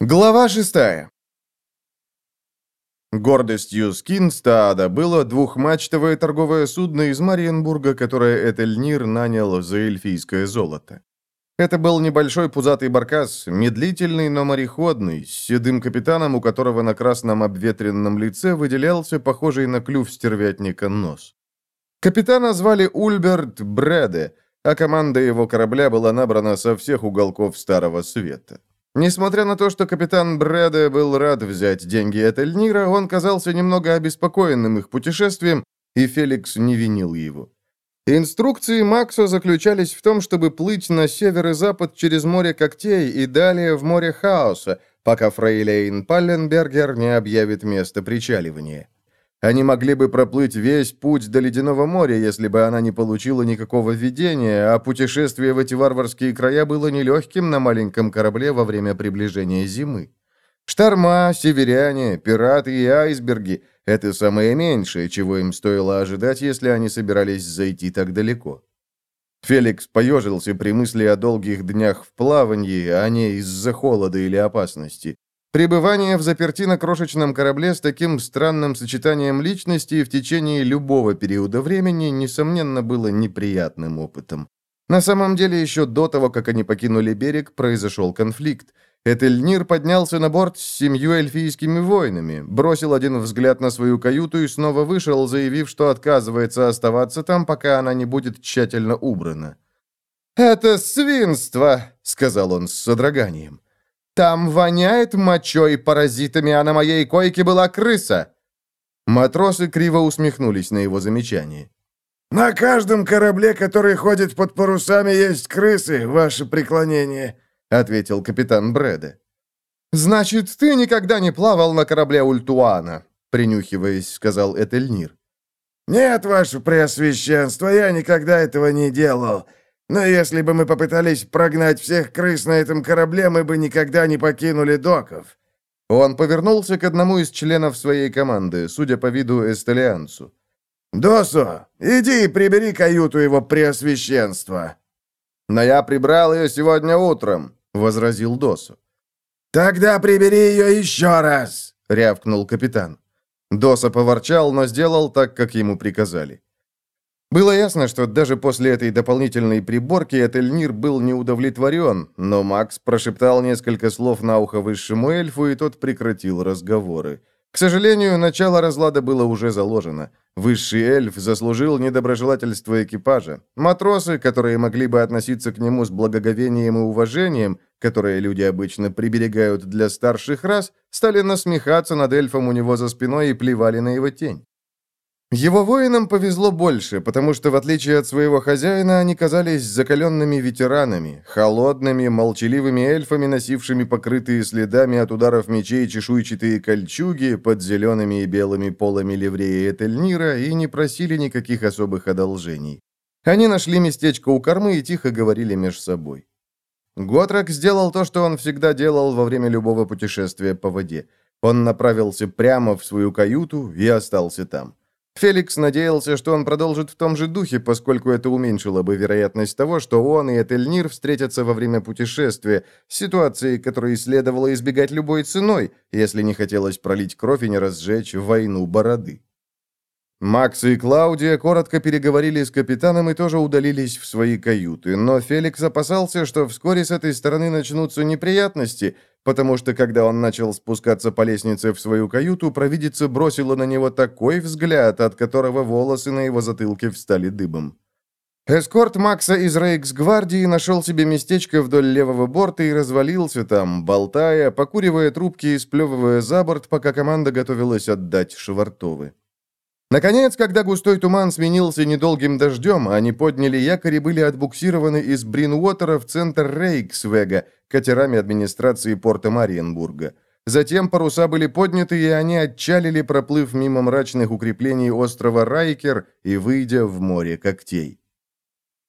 Глава шестая. Гордостью Скинстада было двухмачтовое торговое судно из Мариенбурга, которое Этельнир нанял за эльфийское золото. Это был небольшой пузатый баркас, медлительный, но мореходный, с седым капитаном, у которого на красном обветренном лице выделялся похожий на клюв стервятника нос. Капитана звали Ульберт Бреде, а команда его корабля была набрана со всех уголков Старого Света. Несмотря на то, что капитан Брэда был рад взять деньги от Эльнира, он казался немного обеспокоенным их путешествием, и Феликс не винил его. Инструкции Макса заключались в том, чтобы плыть на север и запад через море когтей и далее в море хаоса, пока фрейлейн Палленбергер не объявит место причаливания. Они могли бы проплыть весь путь до Ледяного моря, если бы она не получила никакого видения, а путешествие в эти варварские края было нелегким на маленьком корабле во время приближения зимы. Шторма, северяне, пираты и айсберги — это самое меньшее, чего им стоило ожидать, если они собирались зайти так далеко. Феликс поежился при мысли о долгих днях в плавании, а не из-за холода или опасности. Пребывание в заперти на крошечном корабле с таким странным сочетанием личности в течение любого периода времени, несомненно, было неприятным опытом. На самом деле, еще до того, как они покинули берег, произошел конфликт. Этельнир поднялся на борт с семью эльфийскими воинами, бросил один взгляд на свою каюту и снова вышел, заявив, что отказывается оставаться там, пока она не будет тщательно убрана. «Это свинство!» — сказал он с содроганием. Там воняет мочой и паразитами, а на моей койке была крыса». Матросы криво усмехнулись на его замечание. «На каждом корабле, который ходит под парусами, есть крысы, ваше преклонение», — ответил капитан Брэда. «Значит, ты никогда не плавал на корабле Ультуана», — принюхиваясь, сказал Этельнир. «Нет, ваше преосвященство, я никогда этого не делал. Но если бы мы попытались прогнать всех крыс на этом корабле, мы бы никогда не покинули доков». Он повернулся к одному из членов своей команды, судя по виду эстелианцу. «Досо, иди и прибери каюту его преосвященства». «Но я прибрал ее сегодня утром», — возразил Досо. «Тогда прибери ее еще раз», — рявкнул капитан. Доса поворчал, но сделал так, как ему приказали. Было ясно, что даже после этой дополнительной приборки Этельнир был не удовлетворен, но Макс прошептал несколько слов на ухо высшему эльфу, и тот прекратил разговоры. К сожалению, начало разлада было уже заложено. Высший эльф заслужил недоброжелательство экипажа. Матросы, которые могли бы относиться к нему с благоговением и уважением, которые люди обычно приберегают для старших рас, стали насмехаться над эльфом у него за спиной и плевали на его тень. Его воинам повезло больше, потому что, в отличие от своего хозяина, они казались закаленными ветеранами, холодными, молчаливыми эльфами, носившими покрытые следами от ударов мечей чешуйчатые кольчуги под зелеными и белыми полами ливреи Этельнира и не просили никаких особых одолжений. Они нашли местечко у кормы и тихо говорили между собой. Готрак сделал то, что он всегда делал во время любого путешествия по воде. Он направился прямо в свою каюту и остался там. Феликс надеялся, что он продолжит в том же духе, поскольку это уменьшило бы вероятность того, что он и Этельнир встретятся во время путешествия, ситуации, которой следовало избегать любой ценой, если не хотелось пролить кровь и не разжечь войну бороды. Макс и Клаудия коротко переговорили с капитаном и тоже удалились в свои каюты, но Феликс опасался, что вскоре с этой стороны начнутся неприятности, потому что когда он начал спускаться по лестнице в свою каюту, провидица бросила на него такой взгляд, от которого волосы на его затылке встали дыбом. Эскорт Макса из Рейксгвардии нашел себе местечко вдоль левого борта и развалился там, болтая, покуривая трубки и сплевывая за борт, пока команда готовилась отдать швартовы. Наконец, когда густой туман сменился недолгим дождем, они подняли якорь и были отбуксированы из Бринуотера в центр Рейксвега, катерами администрации порта Мариенбурга. Затем паруса были подняты, и они отчалили, проплыв мимо мрачных укреплений острова Райкер и выйдя в море когтей.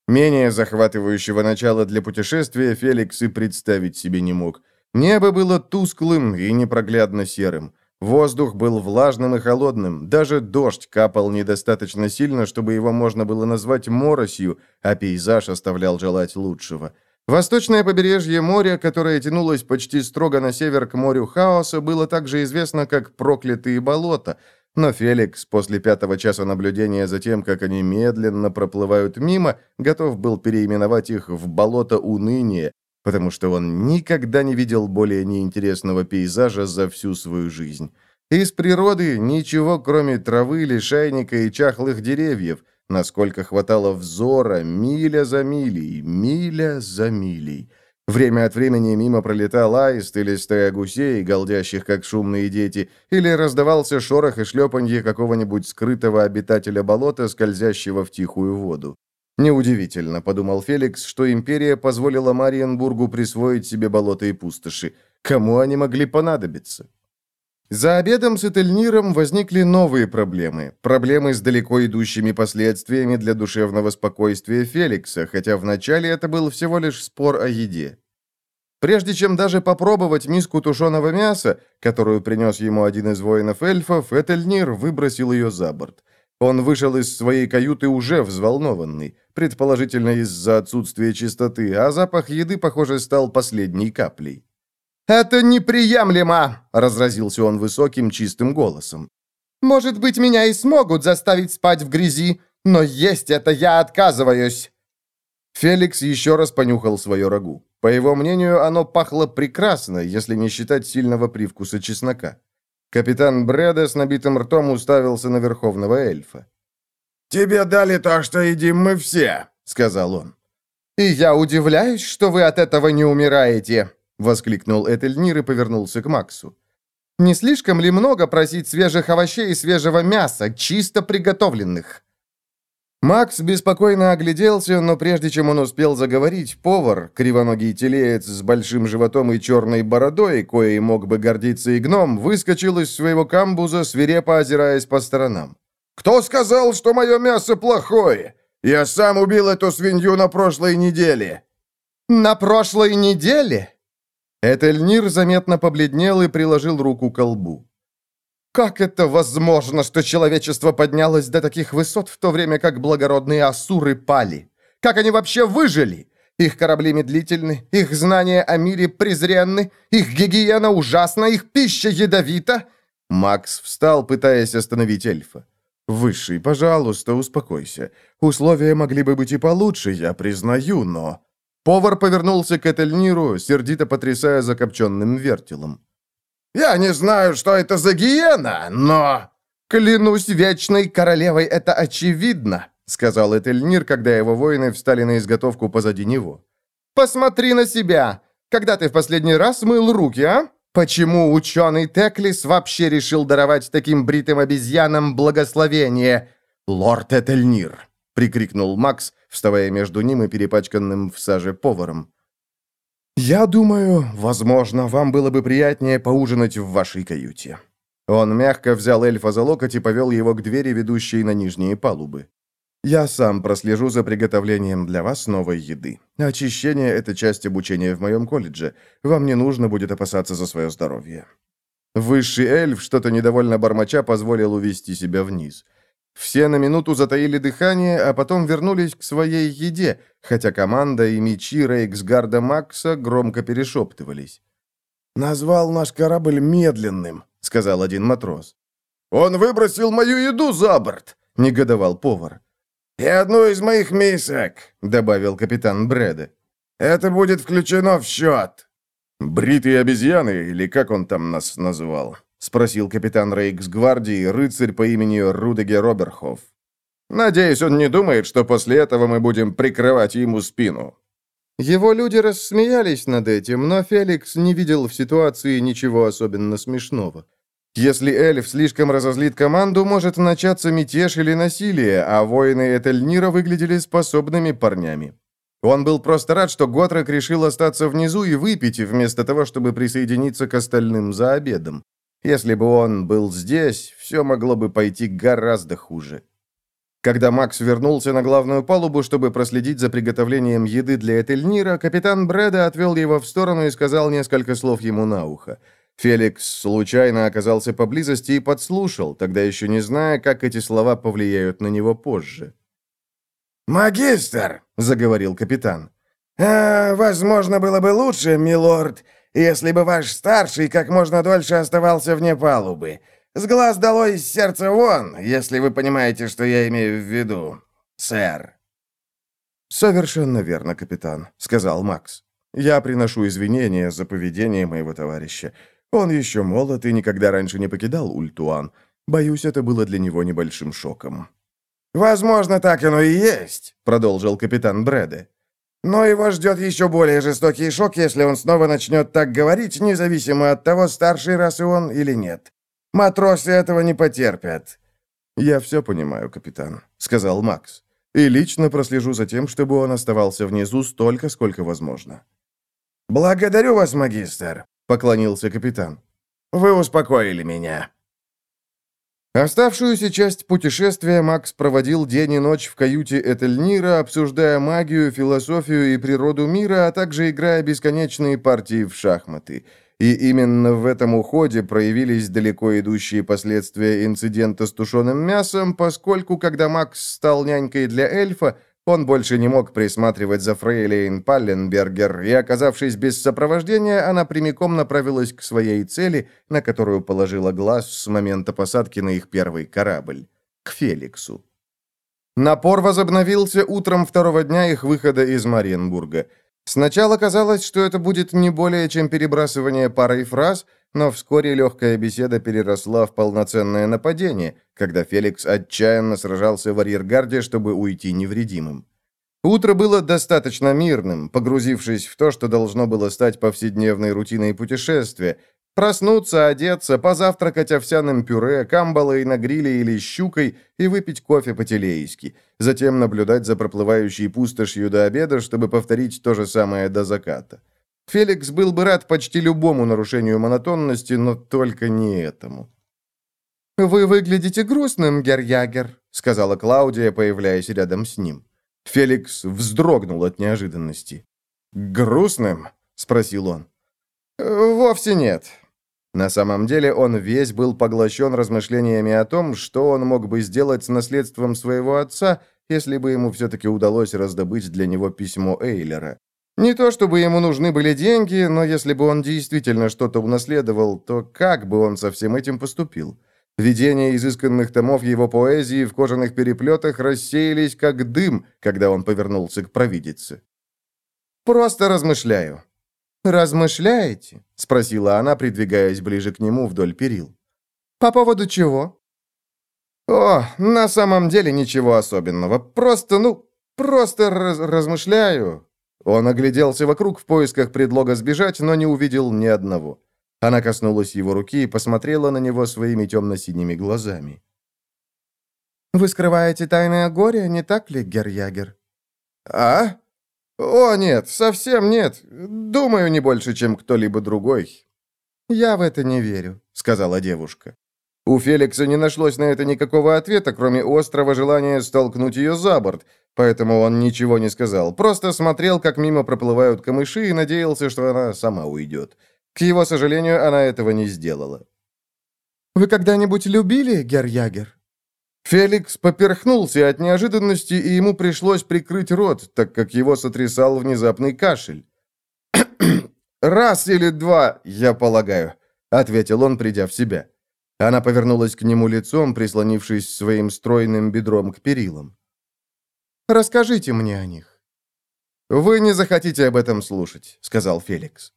Менее захватывающего начала для путешествия Феликс и представить себе не мог. Небо было тусклым и непроглядно серым. Воздух был влажным и холодным, даже дождь капал недостаточно сильно, чтобы его можно было назвать моросью, а пейзаж оставлял желать лучшего. Восточное побережье моря, которое тянулось почти строго на север к морю хаоса, было также известно как проклятые болота, но Феликс после пятого часа наблюдения за тем, как они медленно проплывают мимо, готов был переименовать их в болото уныния, потому что он никогда не видел более неинтересного пейзажа за всю свою жизнь. Из природы ничего, кроме травы, лишайника и чахлых деревьев, насколько хватало взора, миля за милей, миля за милей. Время от времени мимо пролетал аист или стая гусей, голдящих как шумные дети, или раздавался шорох и шлепанье какого-нибудь скрытого обитателя болота, скользящего в тихую воду. Неудивительно, подумал Феликс, что империя позволила Мариенбургу присвоить себе болота и пустоши. Кому они могли понадобиться? За обедом с Этельниром возникли новые проблемы. Проблемы с далеко идущими последствиями для душевного спокойствия Феликса, хотя вначале это был всего лишь спор о еде. Прежде чем даже попробовать миску тушеного мяса, которую принес ему один из воинов эльфов, Этельнир выбросил ее за борт. Он вышел из своей каюты уже взволнованный, предположительно из-за отсутствия чистоты, а запах еды, похоже, стал последней каплей. «Это неприемлемо!» — разразился он высоким чистым голосом. «Может быть, меня и смогут заставить спать в грязи, но есть это я отказываюсь!» Феликс еще раз понюхал свое рагу. По его мнению, оно пахло прекрасно, если не считать сильного привкуса чеснока. Капитан Бреда с набитым ртом уставился на верховного эльфа. «Тебе дали то, что едим мы все», — сказал он. «И я удивляюсь, что вы от этого не умираете», Воскликнул Этельнир и повернулся к Максу. «Не слишком ли много просить свежих овощей и свежего мяса, чисто приготовленных?» Макс беспокойно огляделся, но прежде чем он успел заговорить, повар, кривоногий телеец с большим животом и черной бородой, коей мог бы гордиться и гном, выскочил из своего камбуза, свирепо озираясь по сторонам. «Кто сказал, что мое мясо плохое? Я сам убил эту свинью на прошлой неделе». «На прошлой неделе?» Этельнир заметно побледнел и приложил руку к лбу. «Как это возможно, что человечество поднялось до таких высот, в то время как благородные асуры пали? Как они вообще выжили? Их корабли медлительны, их знания о мире презренны, их гигиена ужасна, их пища ядовита?» Макс встал, пытаясь остановить эльфа. «Высший, пожалуйста, успокойся. Условия могли бы быть и получше, я признаю, но...» Повар повернулся к Этельниру, сердито потрясая закопченным вертелом. «Я не знаю, что это за гиена, но...» «Клянусь вечной королевой, это очевидно», — сказал Этельнир, когда его воины встали на изготовку позади него. «Посмотри на себя! Когда ты в последний раз мыл руки, а? Почему ученый Теклис вообще решил даровать таким бритым обезьянам благословение? Лорд Этельнир!» — прикрикнул Макс, вставая между ним и перепачканным в саже поваром. «Я думаю, возможно, вам было бы приятнее поужинать в вашей каюте». Он мягко взял эльфа за локоть и повел его к двери, ведущей на нижние палубы. «Я сам прослежу за приготовлением для вас новой еды. Очищение — это часть обучения в моем колледже. Вам не нужно будет опасаться за свое здоровье». Высший эльф, что-то недовольно бормоча, позволил увести себя вниз. Все на минуту затаили дыхание, а потом вернулись к своей еде, хотя команда и мечи Рейксгарда Макса громко перешептывались. «Назвал наш корабль медленным», — сказал один матрос. «Он выбросил мою еду за борт», — негодовал повар. «И одну из моих мисок», — добавил капитан Бреда. «Это будет включено в счет». «Бритые обезьяны, или как он там нас назвал?» — спросил капитан Рейксгвардии, рыцарь по имени Рудеге Роберхоф. «Надеюсь, он не думает, что после этого мы будем прикрывать ему спину». Его люди рассмеялись над этим, но Феликс не видел в ситуации ничего особенно смешного. Если эльф слишком разозлит команду, может начаться мятеж или насилие, а воины Этельнира выглядели способными парнями. Он был просто рад, что Готрек решил остаться внизу и выпить, вместо того, чтобы присоединиться к остальным за обедом. Если бы он был здесь, все могло бы пойти гораздо хуже. Когда Макс вернулся на главную палубу, чтобы проследить за приготовлением еды для Этельнира, капитан Брэда отвел его в сторону и сказал несколько слов ему на ухо. Феликс случайно оказался поблизости и подслушал, тогда еще не зная, как эти слова повлияют на него позже. «Магистр!» — заговорил капитан. «А, возможно, было бы лучше, милорд, если бы ваш старший как можно дольше оставался вне палубы. С глаз долой, из сердца вон, если вы понимаете, что я имею в виду, сэр». «Совершенно верно, капитан», — сказал Макс. «Я приношу извинения за поведение моего товарища. Он еще молод и никогда раньше не покидал Ультуан. Боюсь, это было для него небольшим шоком». «Возможно, так оно и есть», — продолжил капитан Брэде. «Но его ждет еще более жестокий шок, если он снова начнет так говорить, независимо от того, старший расы он или нет. Матросы этого не потерпят». «Я все понимаю, капитан», — сказал Макс. «И лично прослежу за тем, чтобы он оставался внизу столько, сколько возможно». «Благодарю вас, магистр», — поклонился капитан. «Вы успокоили меня». Оставшуюся часть путешествия Макс проводил день и ночь в каюте Этельнира, обсуждая магию, философию и природу мира, а также играя бесконечные партии в шахматы. И именно в этом уходе проявились далеко идущие последствия инцидента с тушеным мясом, поскольку, когда Макс стал нянькой для эльфа, он больше не мог присматривать за Фрейлейн Палленбергер, и, оказавшись без сопровождения, она прямиком направилась к своей цели, на которую положила глаз с момента посадки на их первый корабль — к Феликсу. Напор возобновился утром второго дня их выхода из Мариенбурга. Сначала казалось, что это будет не более чем перебрасывание парой фраз, но вскоре легкая беседа переросла в полноценное нападение, когда Феликс отчаянно сражался в арьергарде, чтобы уйти невредимым. Утро было достаточно мирным, погрузившись в то, что должно было стать повседневной рутиной путешествия. Проснуться, одеться, позавтракать овсяным пюре, камбалой на гриле или щукой и выпить кофе по-телейски. Затем наблюдать за проплывающей пустошью до обеда, чтобы повторить то же самое до заката. Феликс был бы рад почти любому нарушению монотонности, но только не этому. «Вы выглядите грустным, Герьягер», — сказала Клаудия, появляясь рядом с ним. Феликс вздрогнул от неожиданности. «Грустным?» — спросил он. «Вовсе нет». На самом деле он весь был поглощен размышлениями о том, что он мог бы сделать с наследством своего отца, если бы ему все-таки удалось раздобыть для него письмо Эйлера. Не то чтобы ему нужны были деньги, но если бы он действительно что-то унаследовал, то как бы он со всем этим поступил? Видения изысканных томов его поэзии в кожаных переплетах рассеялись как дым, когда он повернулся к провидице. «Просто размышляю». «Размышляете?» — спросила она, придвигаясь ближе к нему вдоль перил. «По поводу чего?» «О, на самом деле ничего особенного. Просто, ну, просто раз размышляю. Он огляделся вокруг в поисках предлога сбежать, но не увидел ни одного. Она коснулась его руки и посмотрела на него своими темно-синими глазами. «Вы скрываете тайное горе, не так ли, Герьягер?» «А? О, нет, совсем нет. Думаю, не больше, чем кто-либо другой». «Я в это не верю», — сказала девушка. У Феликса не нашлось на это никакого ответа, кроме острого желания столкнуть ее за борт, поэтому он ничего не сказал, просто смотрел, как мимо проплывают камыши и надеялся, что она сама уйдет. К его сожалению, она этого не сделала. «Вы когда-нибудь любили, Герьягер?» Феликс поперхнулся от неожиданности, и ему пришлось прикрыть рот, так как его сотрясал внезапный кашель. «Раз или два, я полагаю», — ответил он, придя в себя. Она повернулась к нему лицом, прислонившись своим стройным бедром к перилам. «Расскажите мне о них». «Вы не захотите об этом слушать», — сказал Феликс.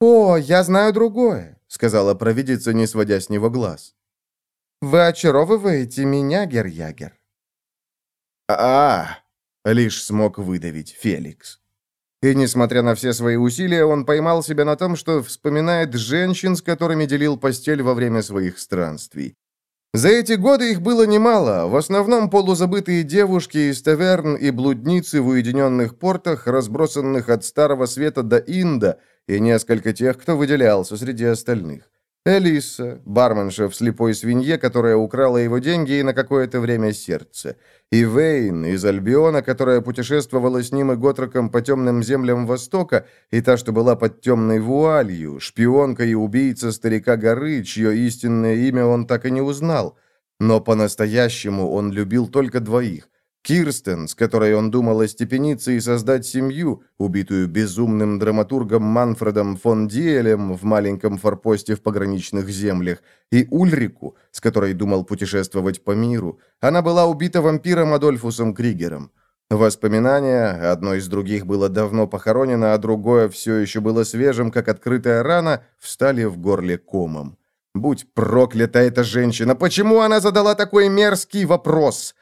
«О, я знаю другое», — сказала провидица, не сводя с него глаз. «Вы очаровываете меня, Герьягер». «А-а-а», лишь смог выдавить Феликс. И, несмотря на все свои усилия, он поймал себя на том, что вспоминает женщин, с которыми делил постель во время своих странствий. За эти годы их было немало, в основном полузабытые девушки из таверн и блудницы в уединенных портах, разбросанных от Старого Света до Инда, и несколько тех, кто выделялся среди остальных. Элиса, барменша в слепой свинье, которая украла его деньги и на какое-то время сердце. И Вейн из Альбиона, которая путешествовала с ним и Готроком по темным землям Востока, и та, что была под темной вуалью, шпионка и убийца старика горы, чье истинное имя он так и не узнал. Но по-настоящему он любил только двоих – Кирстен, с которой он думал остепениться и создать семью, убитую безумным драматургом Манфредом фон Диелем в маленьком форпосте в пограничных землях, и Ульрику, с которой думал путешествовать по миру. Она была убита вампиром Адольфусом Кригером. Воспоминания, одно из других было давно похоронено, а другое все еще было свежим, как открытая рана, встали в горле комом. «Будь проклята эта женщина! Почему она задала такой мерзкий вопрос?»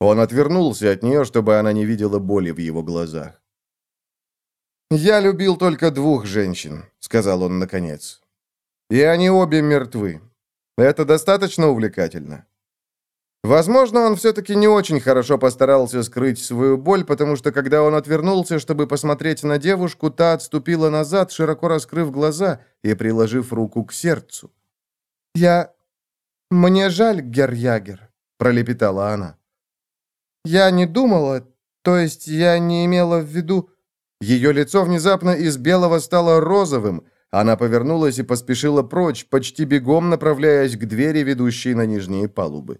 Он отвернулся от нее, чтобы она не видела боли в его глазах. «Я любил только двух женщин», — сказал он наконец. «И они обе мертвы. Это достаточно увлекательно». Возможно, он все-таки не очень хорошо постарался скрыть свою боль, потому что, когда он отвернулся, чтобы посмотреть на девушку, та отступила назад, широко раскрыв глаза и приложив руку к сердцу. «Я... Мне жаль, Герьягер», — пролепетала она. «Я не думала, то есть я не имела в виду...» Ее лицо внезапно из белого стало розовым. Она повернулась и поспешила прочь, почти бегом направляясь к двери, ведущей на нижние палубы.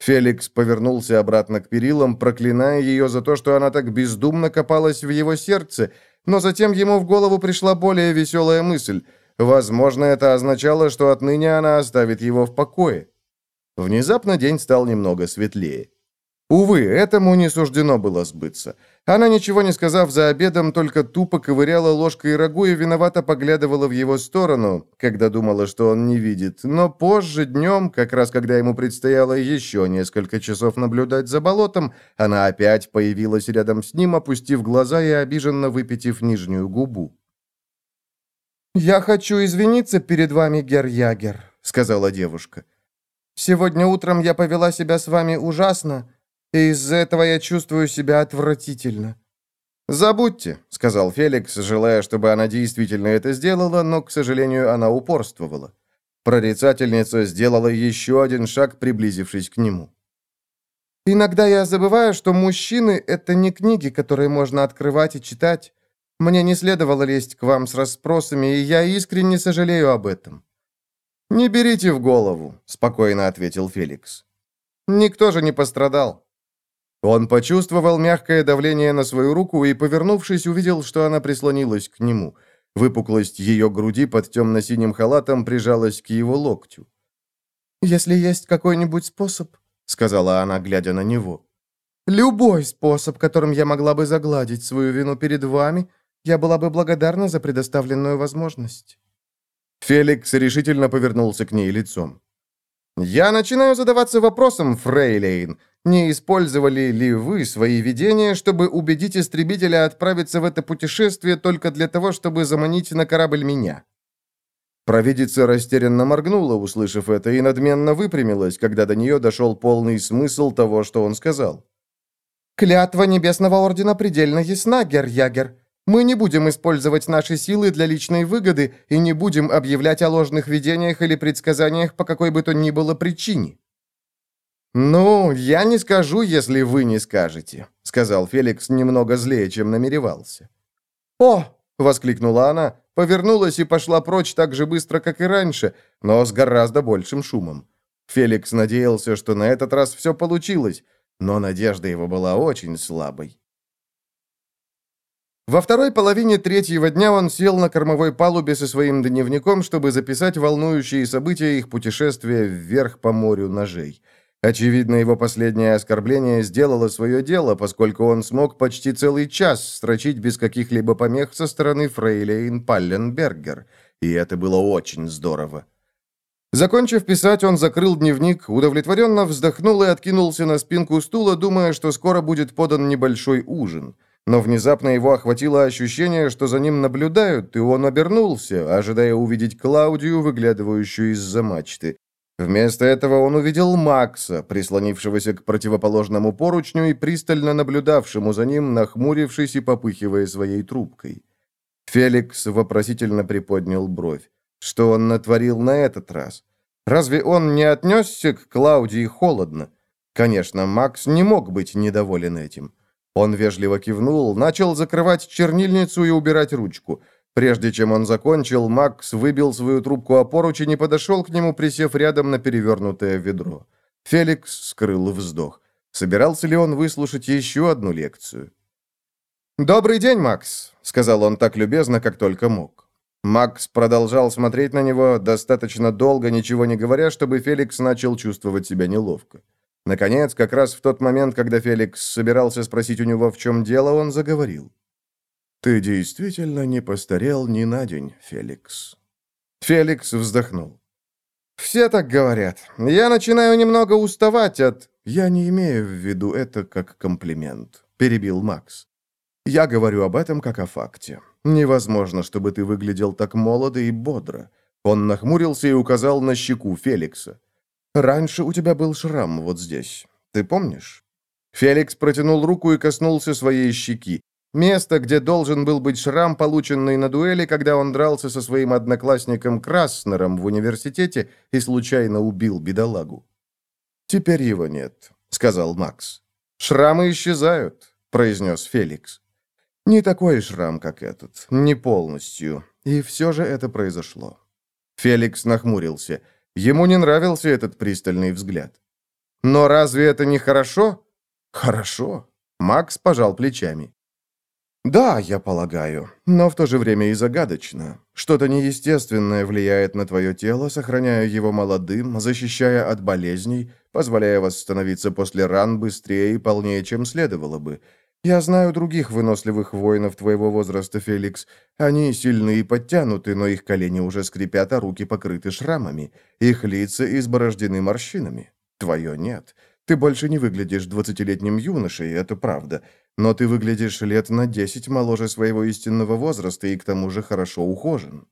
Феликс повернулся обратно к перилам, проклиная ее за то, что она так бездумно копалась в его сердце, но затем ему в голову пришла более веселая мысль. Возможно, это означало, что отныне она оставит его в покое. Внезапно день стал немного светлее. Увы, этому не суждено было сбыться. Она, ничего не сказав за обедом, только тупо ковыряла ложкой рагу и виновато поглядывала в его сторону, когда думала, что он не видит. Но позже, днем, как раз когда ему предстояло еще несколько часов наблюдать за болотом, она опять появилась рядом с ним, опустив глаза и обиженно выпитив нижнюю губу. «Я хочу извиниться перед вами, Герьягер», — сказала девушка. «Сегодня утром я повела себя с вами ужасно, и из-за этого я чувствую себя отвратительно». «Забудьте», — сказал Феликс, желая, чтобы она действительно это сделала, но, к сожалению, она упорствовала. Прорицательница сделала еще один шаг, приблизившись к нему. «Иногда я забываю, что мужчины — это не книги, которые можно открывать и читать. Мне не следовало лезть к вам с расспросами, и я искренне сожалею об этом». «Не берите в голову», — спокойно ответил Феликс. «Никто же не пострадал. Он почувствовал мягкое давление на свою руку и, повернувшись, увидел, что она прислонилась к нему. Выпуклость ее груди под темно-синим халатом прижалась к его локтю. «Если есть какой-нибудь способ», — сказала она, глядя на него, «любой способ, которым я могла бы загладить свою вину перед вами, я была бы благодарна за предоставленную возможность». Феликс решительно повернулся к ней лицом. «Я начинаю задаваться вопросом, Фрейлейн, не использовали ли вы свои видения, чтобы убедить истребителя отправиться в это путешествие только для того, чтобы заманить на корабль меня?» Провидица растерянно моргнула, услышав это, и надменно выпрямилась, когда до нее дошел полный смысл того, что он сказал. «Клятва Небесного Ордена предельно ясна, Герр-Ягер. Мы не будем использовать наши силы для личной выгоды и не будем объявлять о ложных видениях или предсказаниях по какой бы то ни было причине. «Ну, я не скажу, если вы не скажете», — сказал Феликс немного злее, чем намеревался. «О!» — воскликнула она, повернулась и пошла прочь так же быстро, как и раньше, но с гораздо большим шумом. Феликс надеялся, что на этот раз все получилось, но надежда его была очень слабой. Во второй половине третьего дня он сел на кормовой палубе со своим дневником, чтобы записать волнующие события их путешествия вверх по морю ножей — Очевидно, его последнее оскорбление сделало свое дело, поскольку он смог почти целый час строчить без каких-либо помех со стороны Фрейлейн Палленбергер, и это было очень здорово. Закончив писать, он закрыл дневник, удовлетворенно вздохнул и откинулся на спинку стула, думая, что скоро будет подан небольшой ужин. Но внезапно его охватило ощущение, что за ним наблюдают, и он обернулся, ожидая увидеть Клаудию, выглядывающую из-за мачты. Вместо этого он увидел Макса, прислонившегося к противоположному поручню и пристально наблюдавшему за ним, нахмурившись и попыхивая своей трубкой. Феликс вопросительно приподнял бровь. Что он натворил на этот раз? Разве он не отнесся к Клаудии холодно? Конечно, Макс не мог быть недоволен этим. Он вежливо кивнул, начал закрывать чернильницу и убирать ручку – Прежде чем он закончил, Макс выбил свою трубку о поручень и подошел к нему, присев рядом на перевернутое ведро. Феликс скрыл вздох. Собирался ли он выслушать еще одну лекцию? «Добрый день, Макс», — сказал он так любезно, как только мог. Макс продолжал смотреть на него достаточно долго, ничего не говоря, чтобы Феликс начал чувствовать себя неловко. Наконец, как раз в тот момент, когда Феликс собирался спросить у него, в чем дело, он заговорил. «Ты действительно не постарел ни на день, Феликс». Феликс вздохнул. «Все так говорят. Я начинаю немного уставать от...» «Я не имею в виду это как комплимент», — перебил Макс. «Я говорю об этом как о факте. Невозможно, чтобы ты выглядел так молодо и бодро». Он нахмурился и указал на щеку Феликса. «Раньше у тебя был шрам вот здесь. Ты помнишь?» Феликс протянул руку и коснулся своей щеки. Место, где должен был быть шрам, полученный на дуэли, когда он дрался со своим одноклассником Краснером в университете и случайно убил бедолагу. «Теперь его нет», — сказал Макс. «Шрамы исчезают», — произнес Феликс. «Не такой шрам, как этот, не полностью. И все же это произошло». Феликс нахмурился. Ему не нравился этот пристальный взгляд. «Но разве это не хорошо?» «Хорошо». Макс пожал плечами. «Да, я полагаю, но в то же время и загадочно. Что-то неестественное влияет на твое тело, сохраняя его молодым, защищая от болезней, позволяя восстановиться после ран быстрее и полнее, чем следовало бы. Я знаю других выносливых воинов твоего возраста, Феликс. Они сильны и подтянуты, но их колени уже скрипят, а руки покрыты шрамами. Их лица изборождены морщинами. Твое нет. Ты больше не выглядишь двадцатилетним юношей, это правда. Но ты выглядишь лет на десять моложе своего истинного возраста и к тому же хорошо ухожен».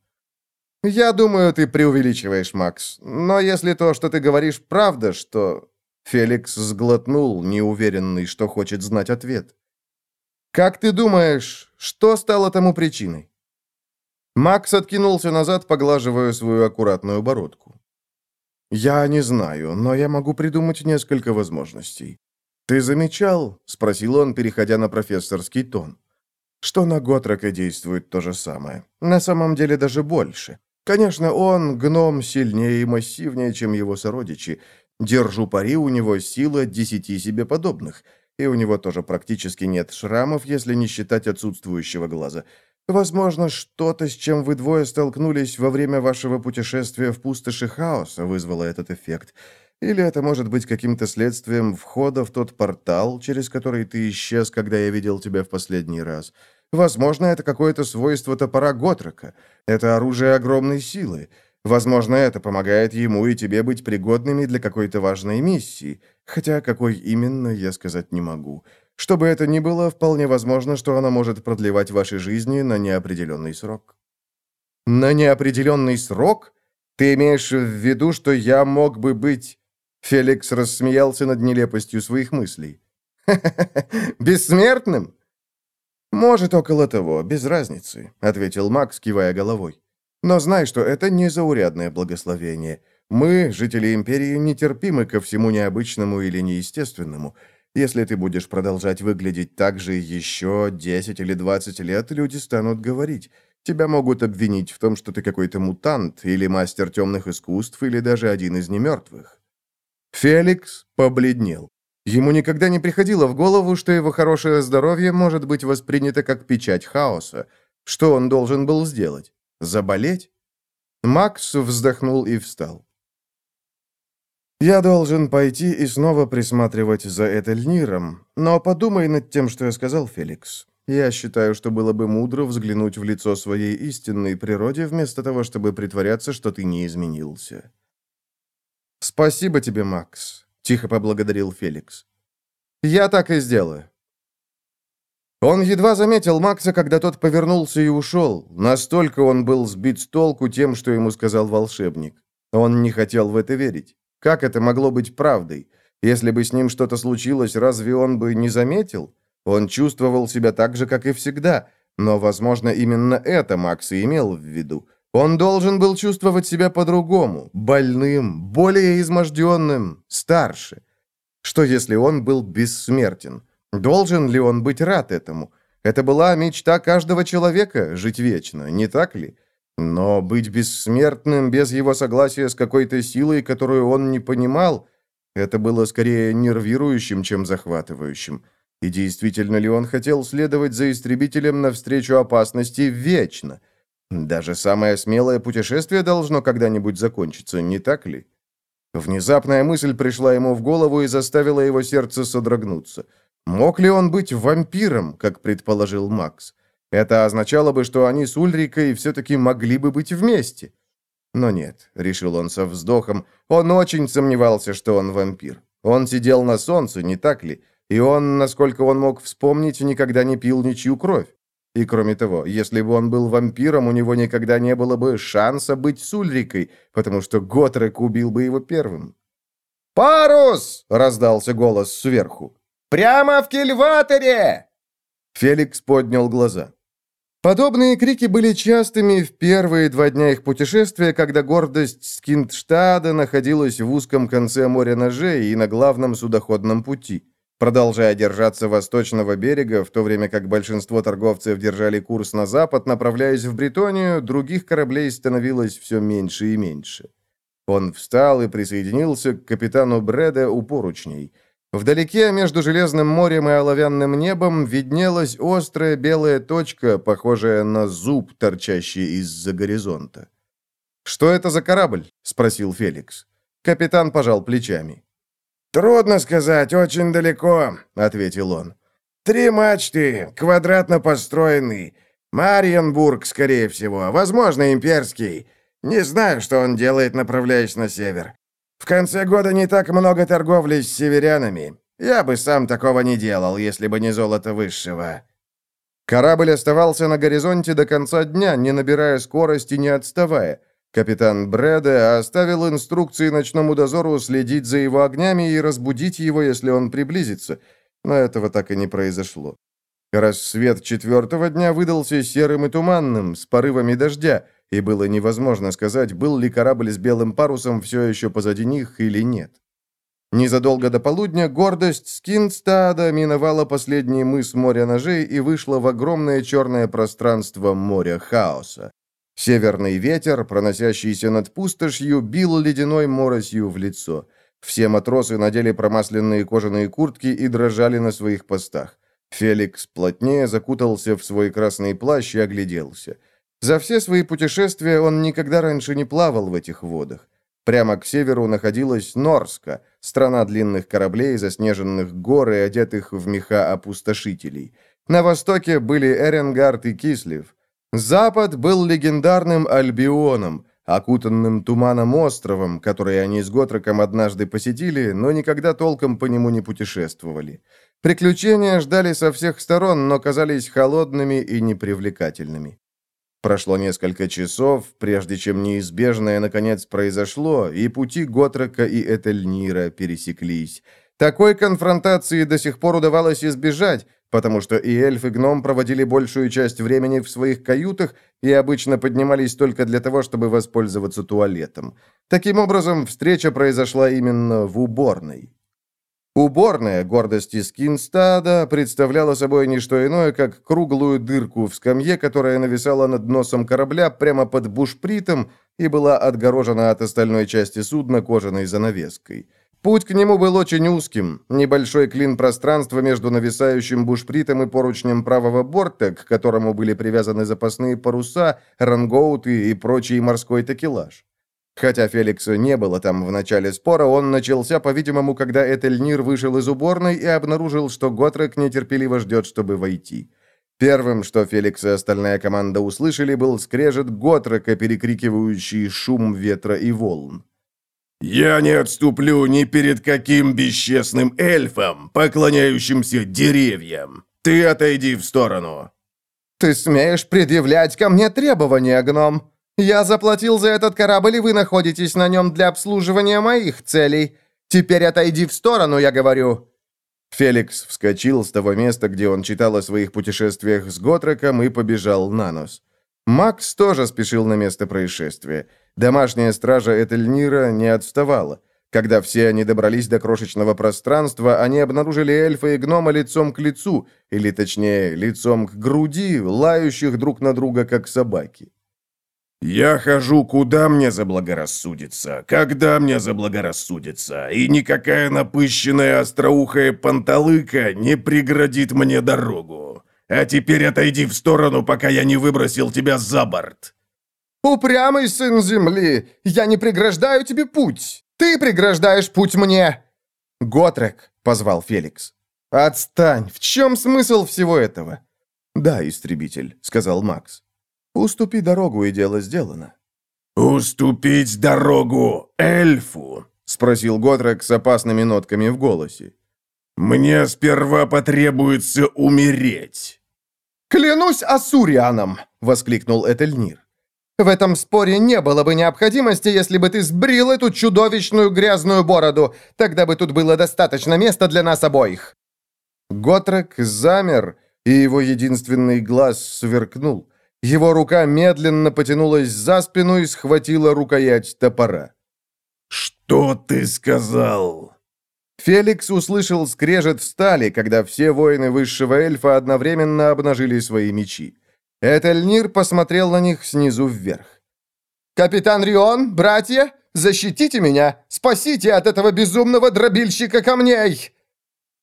«Я думаю, ты преувеличиваешь, Макс. Но если то, что ты говоришь, правда, что...» Феликс сглотнул, неуверенный, что хочет знать ответ. «Как ты думаешь, что стало тому причиной?» Макс откинулся назад, поглаживая свою аккуратную бородку. «Я не знаю, но я могу придумать несколько возможностей. «Ты замечал?» — спросил он, переходя на профессорский тон. «Что на Готрока действует то же самое. На самом деле даже больше. Конечно, он, гном, сильнее и массивнее, чем его сородичи. Держу пари, у него сила десяти себе подобных. И у него тоже практически нет шрамов, если не считать отсутствующего глаза. Возможно, что-то, с чем вы двое столкнулись во время вашего путешествия в пустоши хаоса, вызвало этот эффект». Или это может быть каким-то следствием входа в тот портал, через который ты исчез, когда я видел тебя в последний раз. Возможно, это какое-то свойство топора Готрока. Это оружие огромной силы. Возможно, это помогает ему и тебе быть пригодными для какой-то важной миссии. Хотя какой именно, я сказать не могу. Что бы это ни было, вполне возможно, что она может продлевать ваши жизни на неопределенный срок. На неопределенный срок? Ты имеешь в виду, что я мог бы быть... Феликс рассмеялся над нелепостью своих мыслей. Бессмертным?» «Может, около того, без разницы», — ответил Макс, кивая головой. «Но знай, что это не заурядное благословение. Мы, жители Империи, нетерпимы ко всему необычному или неестественному. Если ты будешь продолжать выглядеть так же еще 10 или 20 лет, люди станут говорить. Тебя могут обвинить в том, что ты какой-то мутант, или мастер темных искусств, или даже один из немертвых. Феликс побледнел. Ему никогда не приходило в голову, что его хорошее здоровье может быть воспринято как печать хаоса. Что он должен был сделать? Заболеть? Макс вздохнул и встал. «Я должен пойти и снова присматривать за Этельниром, но подумай над тем, что я сказал, Феликс. Я считаю, что было бы мудро взглянуть в лицо своей истинной природе, вместо того, чтобы притворяться, что ты не изменился». «Спасибо тебе, Макс», — тихо поблагодарил Феликс. «Я так и сделаю». Он едва заметил Макса, когда тот повернулся и ушел. Настолько он был сбит с толку тем, что ему сказал волшебник. Он не хотел в это верить. Как это могло быть правдой? Если бы с ним что-то случилось, разве он бы не заметил? Он чувствовал себя так же, как и всегда. Но, возможно, именно это Макс и имел в виду. Он должен был чувствовать себя по-другому, больным, более изможденным, старше. Что если он был бессмертен? Должен ли он быть рад этому? Это была мечта каждого человека – жить вечно, не так ли? Но быть бессмертным без его согласия с какой-то силой, которую он не понимал, Это было скорее нервирующим, чем захватывающим. И действительно ли он хотел следовать за истребителем навстречу опасности вечно? Даже самое смелое путешествие должно когда-нибудь закончиться, не так ли? Внезапная мысль пришла ему в голову и заставила его сердце содрогнуться. Мог ли он быть вампиром, как предположил Макс? Это означало бы, что они с Ульрикой все-таки могли бы быть вместе. Но нет, решил он со вздохом, он очень сомневался, что он вампир. Он сидел на солнце, не так ли? И он, насколько он мог вспомнить, никогда не пил ничью кровь. И кроме того, если бы он был вампиром, у него никогда не было бы шанса быть с Ульрикой, потому что Готрек убил бы его первым. «Парус!» — раздался голос сверху. «Прямо в кильваторе!» Феликс поднял глаза. Подобные крики были частыми в первые два дня их путешествия, когда гордость Скиндштада находилась в узком конце моря ножей и на главном судоходном пути. Продолжая держаться восточного берега, в то время как большинство торговцев держали курс на запад, направляясь в Бретонию, других кораблей становилось все меньше и меньше. Он встал и присоединился к капитану Бреда у поручней – Вдалеке, между Железным морем и оловянным небом, виднелась острая белая точка, похожая на зуб, торчащий из-за горизонта. «Что это за корабль?» — спросил Феликс. Капитан пожал плечами. «Трудно сказать, очень далеко», — ответил он. «Три мачты, квадратно построенный. Мариенбург, скорее всего, возможно, имперский. Не знаю, что он делает, направляясь на север. В конце года не так много торговли с северянами. Я бы сам такого не делал, если бы не золото высшего». Корабль оставался на горизонте до конца дня, не набирая скорости, не отставая. Капитан Брэда оставил инструкции ночному дозору следить за его огнями и разбудить его, если он приблизится, но этого так и не произошло. Рассвет четвертого дня выдался серым и туманным, с порывами дождя, и было невозможно сказать, был ли корабль с белым парусом все еще позади них или нет. Незадолго до полудня гордость Скинстада миновала последний мыс моря ножей и вышла в огромное черное пространство моря хаоса. Северный ветер, проносящийся над пустошью, бил ледяной моросью в лицо. Все матросы надели промасленные кожаные куртки и дрожали на своих постах. Феликс плотнее закутался в свой красный плащ и огляделся. За все свои путешествия он никогда раньше не плавал в этих водах. Прямо к северу находилась Норска, страна длинных кораблей, заснеженных гор и одетых в меха опустошителей. На востоке были Эренгард и Кислив. Запад был легендарным Альбионом, окутанным туманом островом, который они с Готроком однажды посетили, но никогда толком по нему не путешествовали. Приключения ждали со всех сторон, но казались холодными и непривлекательными. Прошло несколько часов, прежде чем неизбежное наконец произошло, и пути Готрока и Этельнира пересеклись. Такой конфронтации до сих пор удавалось избежать, потому что и эльф, и гном проводили большую часть времени в своих каютах и обычно поднимались только для того, чтобы воспользоваться туалетом. Таким образом, встреча произошла именно в уборной. Уборная гордости Скинстада представляла собой не что иное, как круглую дырку в скамье, которая нависала над носом корабля прямо под бушпритом и была отгорожена от остальной части судна кожаной занавеской. Путь к нему был очень узким, небольшой клин пространства между нависающим бушпритом и поручнем правого борта, к которому были привязаны запасные паруса, рангоуты и прочий морской такелаж. Хотя Феликса не было там в начале спора, он начался, по-видимому, когда Этельнир вышел из уборной и обнаружил, что Готрек нетерпеливо ждет, чтобы войти. Первым, что Феликс и остальная команда услышали, был скрежет Готрека, перекрикивающий шум ветра и волн. «Я не отступлю ни перед каким бесчестным эльфом, поклоняющимся деревьям. Ты отойди в сторону». «Ты смеешь предъявлять ко мне требования, гном?» Я заплатил за этот корабль, и вы находитесь на нем для обслуживания моих целей. Теперь отойди в сторону, я говорю». Феликс вскочил с того места, где он читал о своих путешествиях с Готреком, и побежал на нос. Макс тоже спешил на место происшествия. Домашняя стража Этельнира не отставала. Когда все они добрались до крошечного пространства, они обнаружили эльфа и гнома лицом к лицу, или точнее, лицом к груди, лающих друг на друга, как собаки. «Я хожу, куда мне заблагорассудится, когда мне заблагорассудится, и никакая напыщенная остроухая панталыка не преградит мне дорогу. А теперь отойди в сторону, пока я не выбросил тебя за борт». «Упрямый сын земли! Я не преграждаю тебе путь! Ты преграждаешь путь мне!» «Готрек!» — позвал Феликс. «Отстань! В чем смысл всего этого?» «Да, истребитель», — сказал Макс. Уступи дорогу, и дело сделано». «Уступить дорогу эльфу?» — спросил Готрек с опасными нотками в голосе. «Мне сперва потребуется умереть». «Клянусь Асурианом!» — воскликнул Этельнир. «В этом споре не было бы необходимости, если бы ты сбрил эту чудовищную грязную бороду. Тогда бы тут было достаточно места для нас обоих». Готрек замер, и его единственный глаз сверкнул. Его рука медленно потянулась за спину и схватила рукоять топора. «Что ты сказал?» Феликс услышал скрежет стали, когда все воины высшего эльфа одновременно обнажили свои мечи. Этельнир посмотрел на них снизу вверх. «Капитан Рион, братья, защитите меня! Спасите от этого безумного дробильщика камней!»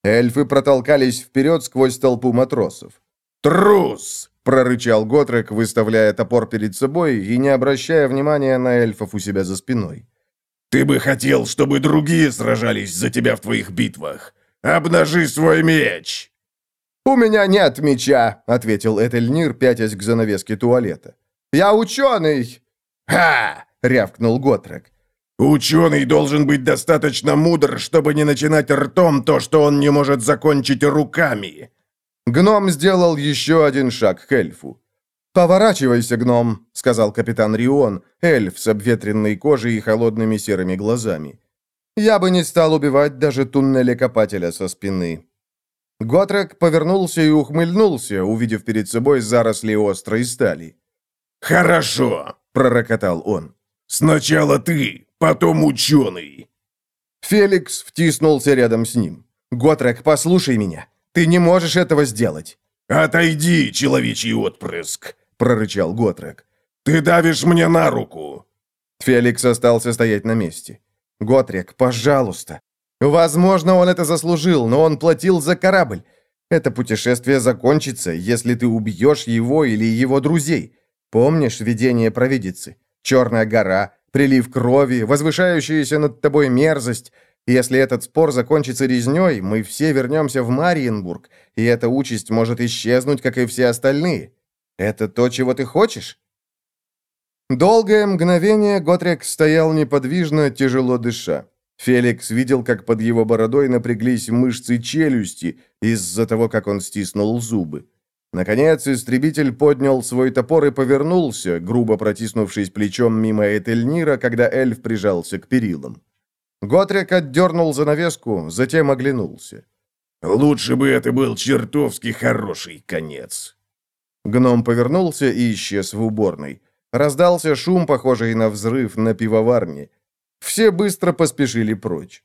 Эльфы протолкались вперед сквозь толпу матросов. «Трус!» — прорычал Готрек, выставляя топор перед собой и не обращая внимания на эльфов у себя за спиной. «Ты бы хотел, чтобы другие сражались за тебя в твоих битвах. Обнажи свой меч!» «У меня нет меча», — ответил Этельнир, пятясь к занавеске туалета. «Я ученый!» «Ха!» — рявкнул Готрек. «Ученый должен быть достаточно мудр, чтобы не начинать ртом то, что он не может закончить руками. Гном сделал еще один шаг к эльфу. «Поворачивайся, гном», — сказал капитан Рион, эльф с обветренной кожей и холодными серыми глазами. «Я бы не стал убивать даже туннелекопателя со спины». Готрек повернулся и ухмыльнулся, увидев перед собой заросли острой стали. «Хорошо», — пророкотал он. «Сначала ты, потом ученый». Феликс втиснулся рядом с ним. «Готрек, послушай меня. Ты не можешь этого сделать!» «Отойди, человечий отпрыск!» — прорычал Готрек. «Ты давишь мне на руку!» Феликс остался стоять на месте. «Готрек, пожалуйста!» «Возможно, он это заслужил, но он платил за корабль. Это путешествие закончится, если ты убьешь его или его друзей. Помнишь видение провидицы? Черная гора, прилив крови, возвышающаяся над тобой мерзость — если этот спор закончится резней, мы все вернемся в Мариенбург, и эта участь может исчезнуть, как и все остальные. Это то, чего ты хочешь?» Долгое мгновение Готрек стоял неподвижно, тяжело дыша. Феликс видел, как под его бородой напряглись мышцы челюсти из-за того, как он стиснул зубы. Наконец, истребитель поднял свой топор и повернулся, грубо протиснувшись плечом мимо Этельнира, когда эльф прижался к перилам. Готрик отдернул занавеску, затем оглянулся. «Лучше бы это был чертовски хороший конец». Гном повернулся и исчез в уборной. Раздался шум, похожий на взрыв на пивоварне. Все быстро поспешили прочь.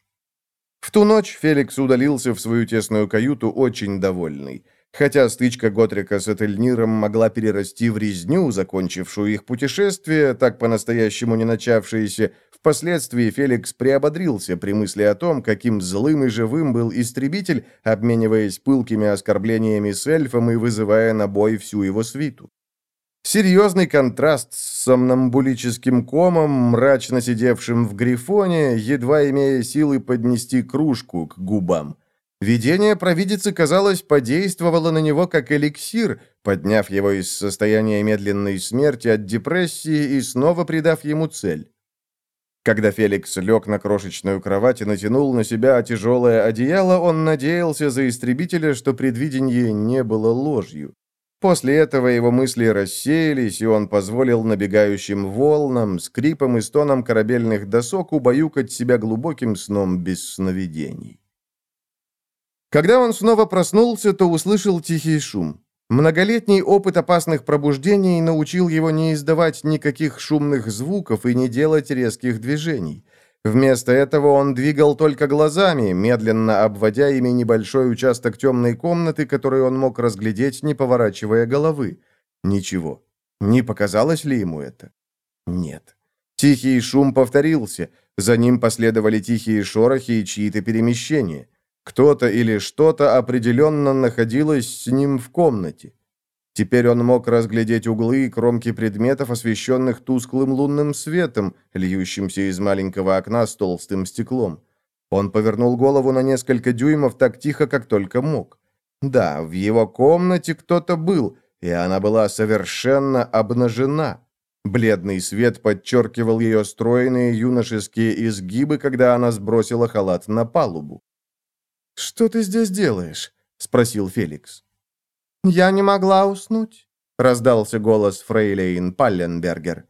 В ту ночь Феликс удалился в свою тесную каюту очень довольный. Хотя стычка Готрика с Этельниром могла перерасти в резню, закончившую их путешествие, так по-настоящему не начавшееся, впоследствии Феликс приободрился при мысли о том, каким злым и живым был истребитель, обмениваясь пылкими оскорблениями с эльфом и вызывая на бой всю его свиту. Серьезный контраст с сомнамбулическим комом, мрачно сидевшим в грифоне, едва имея силы поднести кружку к губам – Видение провидицы, казалось, подействовало на него как эликсир, подняв его из состояния медленной смерти от депрессии и снова придав ему цель. Когда Феликс лег на крошечную кровать и натянул на себя тяжелое одеяло, он надеялся за истребителя, что предвидение не было ложью. После этого его мысли рассеялись, и он позволил набегающим волнам, скрипам и стонам корабельных досок убаюкать себя глубоким сном без сновидений. Когда он снова проснулся, то услышал тихий шум. Многолетний опыт опасных пробуждений научил его не издавать никаких шумных звуков и не делать резких движений. Вместо этого он двигал только глазами, медленно обводя ими небольшой участок темной комнаты, который он мог разглядеть, не поворачивая головы. Ничего. Не показалось ли ему это? Нет. Тихий шум повторился. За ним последовали тихие шорохи и чьи-то перемещения. Кто-то или что-то определенно находилось с ним в комнате. Теперь он мог разглядеть углы и кромки предметов, освещенных тусклым лунным светом, льющимся из маленького окна с толстым стеклом. Он повернул голову на несколько дюймов так тихо, как только мог. Да, в его комнате кто-то был, и она была совершенно обнажена. Бледный свет подчеркивал ее стройные юношеские изгибы, когда она сбросила халат на палубу. «Что ты здесь делаешь?» — спросил Феликс. «Я не могла уснуть», — раздался голос Фрейлейн Палленбергер.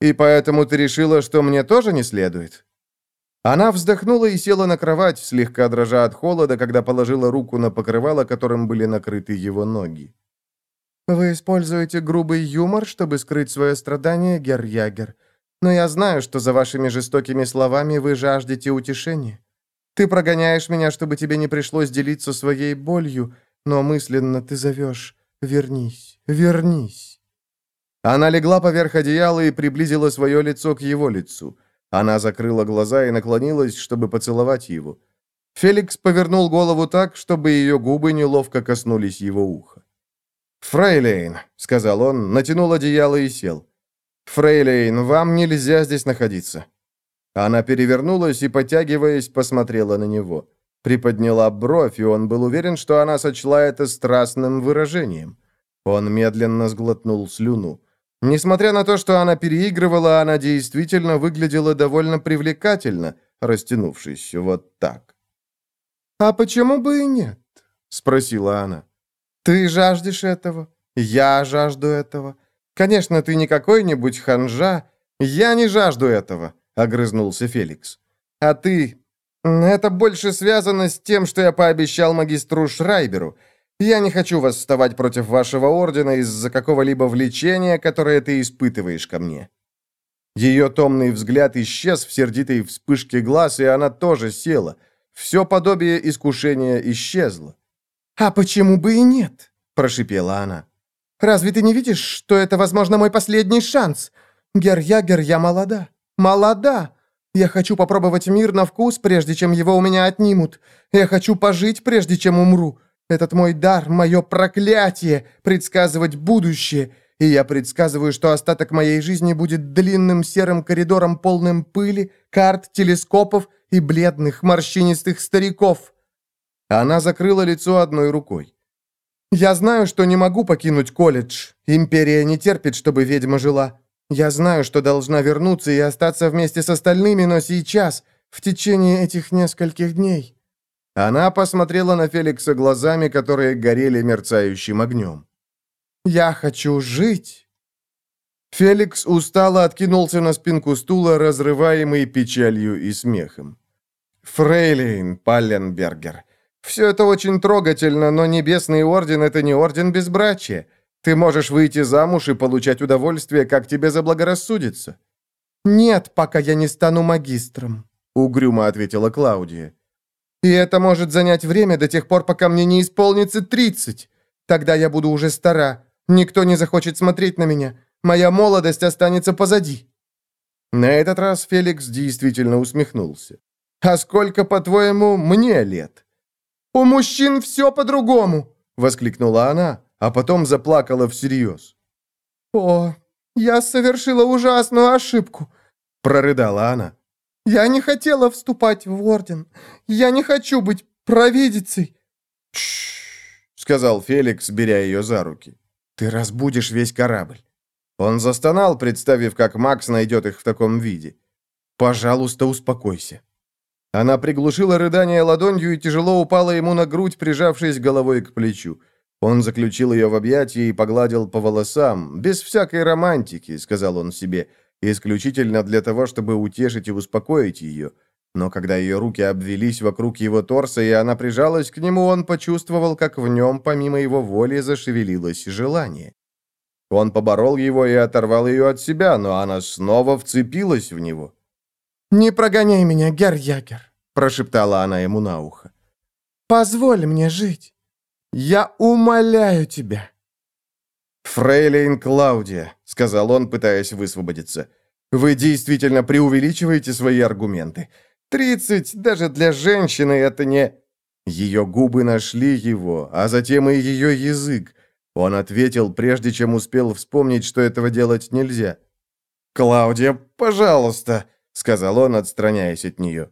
«И поэтому ты решила, что мне тоже не следует?» Она вздохнула и села на кровать, слегка дрожа от холода, когда положила руку на покрывало, которым были накрыты его ноги. «Вы используете грубый юмор, чтобы скрыть свое страдание, Герр Ягер. Но я знаю, что за вашими жестокими словами вы жаждете утешения. Ты прогоняешь меня, чтобы тебе не пришлось делиться своей болью, но мысленно ты зовешь «Вернись, вернись». Она легла поверх одеяла и приблизила свое лицо к его лицу. Она закрыла глаза и наклонилась, чтобы поцеловать его. Феликс повернул голову так, чтобы ее губы неловко коснулись его уха. «Фрейлейн», — сказал он, натянул одеяло и сел. «Фрейлейн, вам нельзя здесь находиться». Она перевернулась и, потягиваясь, посмотрела на него. Приподняла бровь, и он был уверен, что она сочла это страстным выражением. Он медленно сглотнул слюну. Несмотря на то, что она переигрывала, она действительно выглядела довольно привлекательно, растянувшись вот так. «А почему бы и нет?» — спросила она. «Ты жаждешь этого, я жажду этого. Конечно, ты не какой-нибудь ханжа. Я не жажду этого», — огрызнулся Феликс. «А ты это больше связано с тем, что я пообещал магистру Шрайберу. Я не хочу восставать против вашего ордена из-за какого-либо влечения, которое ты испытываешь ко мне». Ее томный взгляд исчез в сердитой вспышке глаз, и она тоже села. Все подобие искушения исчезло. «А почему бы и нет?» – прошипела она. «Разве ты не видишь, что это, возможно, мой последний шанс? Гер-ягер, я молода. Молода! Я хочу попробовать мир на вкус, прежде чем его у меня отнимут. Я хочу пожить, прежде чем умру. Этот мой дар, мое проклятие, предсказывать будущее. И я предсказываю, что остаток моей жизни будет длинным серым коридором, полным пыли, карт, телескопов и бледных, морщинистых стариков». Она закрыла лицо одной рукой. «Я знаю, что не могу покинуть колледж. Империя не терпит, чтобы ведьма жила. Я знаю, что должна вернуться и остаться вместе с остальными, но сейчас, в течение этих нескольких дней...» Она посмотрела на Феликса глазами, которые горели мерцающим огнем. «Я хочу жить!» Феликс устало откинулся на спинку стула, разрываемый печалью и смехом. «Фрейлин Палленбергер, все это очень трогательно, но Небесный Орден — это не Орден Безбрачия. Ты можешь выйти замуж и получать удовольствие, как тебе заблагорассудится». «Нет, пока я не стану магистром», — угрюмо ответила Клаудия. «И это может занять время до тех пор, пока мне не исполнится тридцать. Тогда я буду уже стара. Никто не захочет смотреть на меня. Моя молодость останется позади». На этот раз Феликс действительно усмехнулся. «А сколько, по-твоему, мне лет?» «У мужчин все по-другому!» — воскликнула она, а потом заплакала всерьез. «О, я совершила ужасную ошибку», — прорыдала она. «Я не хотела вступать в орден. Я не хочу быть провидицей». «Тш-ш-ш», сказал Феликс, беря ее за руки. «Ты разбудишь весь корабль». Он застонал, представив, как Макс найдет их в таком виде. «Пожалуйста, успокойся». Она приглушила рыдание ладонью и тяжело упала ему на грудь, прижавшись головой к плечу. Он заключил ее в объятия и погладил по волосам, без всякой романтики, сказал он себе, исключительно для того, чтобы утешить и успокоить ее. Но когда ее руки обвелись вокруг его торса, и она прижалась к нему, он почувствовал, как в нем, помимо его воли, зашевелилось желание. Он поборол его и оторвал ее от себя, но она снова вцепилась в него. «Не прогоняй меня, Герр-Ягер», — прошептала она ему на ухо. «Позволь мне жить». Я умоляю тебя!» «Фрейлейн Клаудия», — сказал он, пытаясь высвободиться. «Вы действительно преувеличиваете свои аргументы. Тридцать даже для женщины это не...» Ее губы нашли его, а затем и ее язык. Он ответил, прежде чем успел вспомнить, что этого делать нельзя. «Клаудия, пожалуйста», — сказал он, отстраняясь от нее.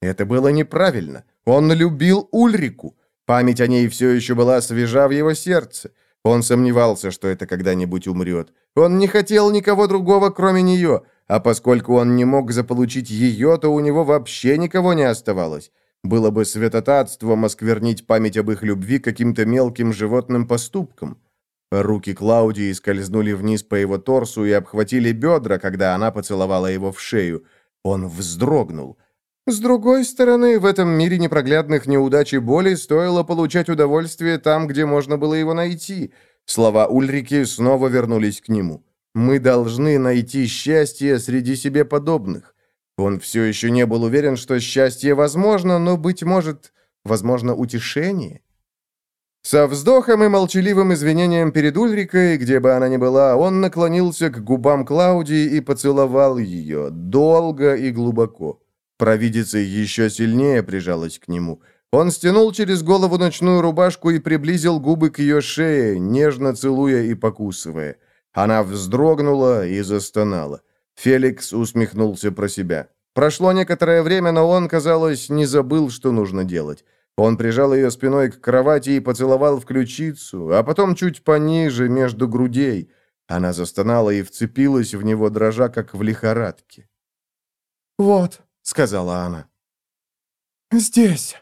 Это было неправильно. Он любил Ульрику. Память о ней все еще была свежа в его сердце. Он сомневался, что это когда-нибудь умрет. Он не хотел никого другого, кроме нее, а поскольку он не мог заполучить ее, то у него вообще никого не оставалось. Было бы святотатством осквернить память об их любви каким-то мелким животным поступком. Руки Клаудии скользнули вниз по его торсу и обхватили бедра, когда она поцеловала его в шею. Он вздрогнул. С другой стороны, в этом мире непроглядных неудач и боли стоило получать удовольствие там, где можно было его найти. Слова Ульрики снова вернулись к нему. «Мы должны найти счастье среди себе подобных». Он все еще не был уверен, что счастье возможно, но, быть может, возможно, утешение. Со вздохом и молчаливым извинением перед Ульрикой, где бы она ни была, он наклонился к губам Клаудии и поцеловал ее, долго и глубоко. Провидица еще сильнее прижалась к нему. Он стянул через голову ночную рубашку и приблизил губы к ее шее, нежно целуя и покусывая. Она вздрогнула и застонала. Феликс усмехнулся про себя. Прошло некоторое время, но он, казалось, не забыл, что нужно делать. Он прижал ее спиной к кровати и поцеловал в ключицу, а потом чуть пониже, между грудей. Она застонала и вцепилась в него, дрожа, как в лихорадке. «Вот», — сказала она. «Здесь».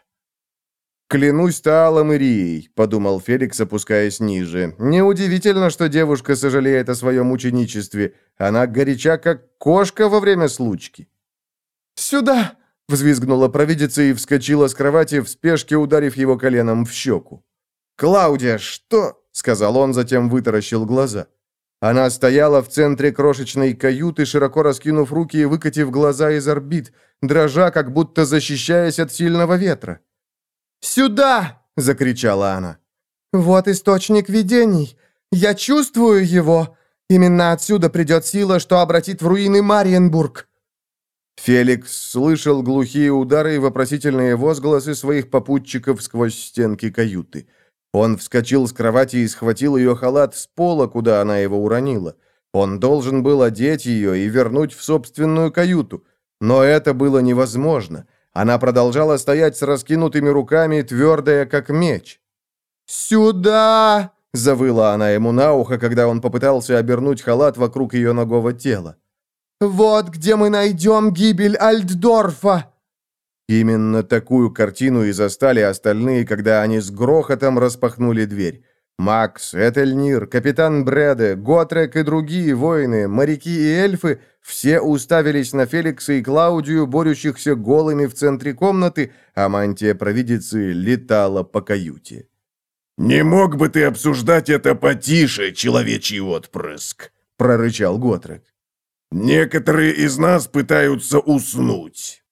«Клянусь Таалом и Рией», — подумал Феликс, опускаясь ниже. «Неудивительно, что девушка сожалеет о своем ученичестве. Она горяча, как кошка во время случки». «Сюда!» Взвизгнула провидица и вскочила с кровати, в спешке ударив его коленом в щеку. «Клаудия, что?» — сказал он, затем вытаращил глаза. Она стояла в центре крошечной каюты, широко раскинув руки и выкатив глаза из орбит, дрожа, как будто защищаясь от сильного ветра. «Сюда!» — закричала она. «Вот источник видений. Я чувствую его. Именно отсюда придет сила, что обратит в руины Мариенбург. Феликс слышал глухие удары и вопросительные возгласы своих попутчиков сквозь стенки каюты. Он вскочил с кровати и схватил ее халат с пола, куда она его уронила. Он должен был одеть ее и вернуть в собственную каюту. Но это было невозможно. Она продолжала стоять с раскинутыми руками, твердая, как меч. «Сюда!» — завыла она ему на ухо, когда он попытался обернуть халат вокруг ее ногого тела. Вот где мы найдем гибель Альтдорфа!» Именно такую картину и застали остальные, когда они с грохотом распахнули дверь. Макс, Этельнир, капитан Бреде, Готрек и другие воины, моряки и эльфы все уставились на Феликса и Клаудию, борющихся голыми в центре комнаты, а мантия провидицы летала по каюте. «Не мог бы ты обсуждать это потише, человечий отпрыск?» — прорычал Готрек. Некоторые из нас пытаются уснуть.